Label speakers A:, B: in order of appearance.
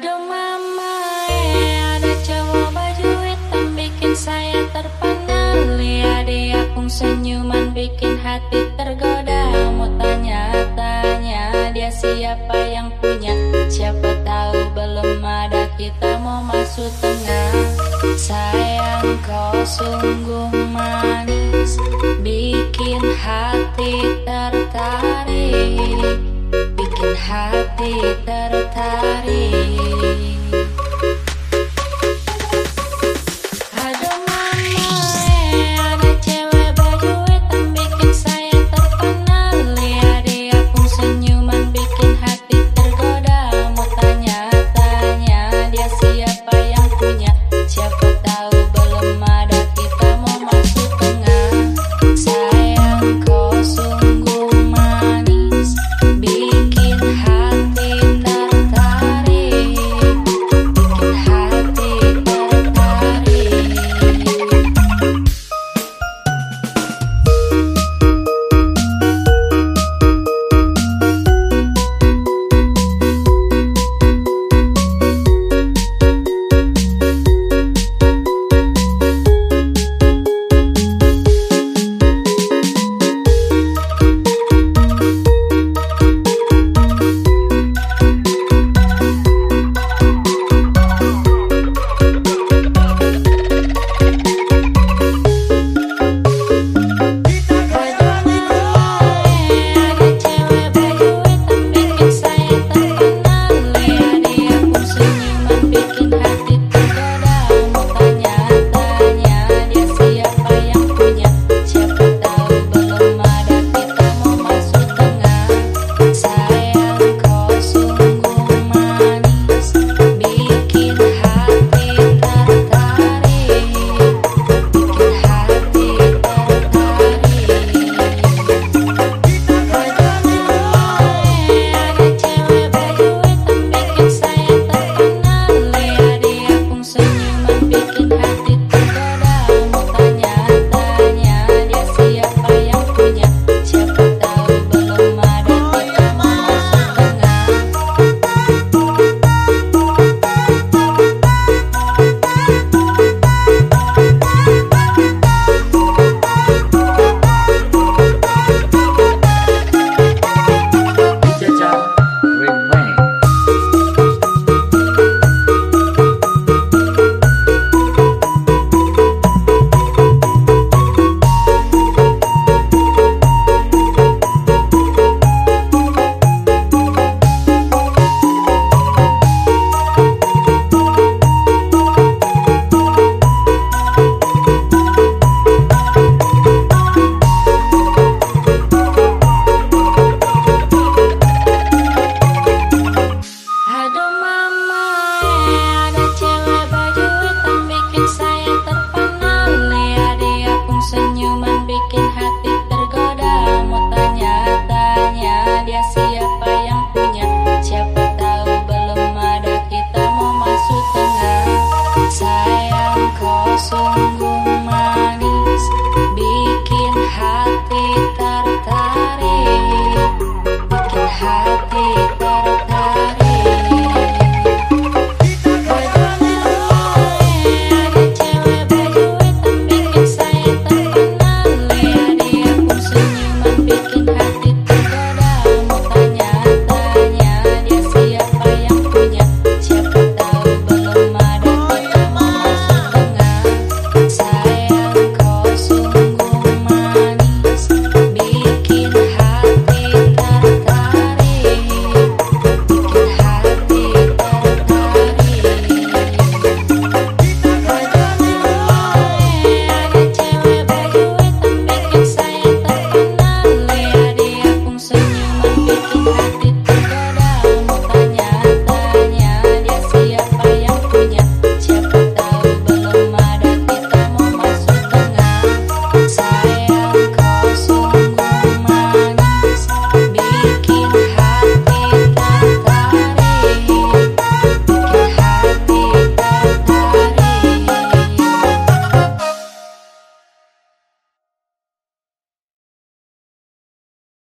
A: Aduh mama, eh, ada cowok baju hitam bikin saya terpana Lihat dia pun senyuman bikin hati tergoda. Mau tanya-tanya dia siapa yang punya? Siapa tahu belum ada kita mau masuk tengah. Sayang kau sungguh manis Bikin hati tertarik. Bikin hati Oh.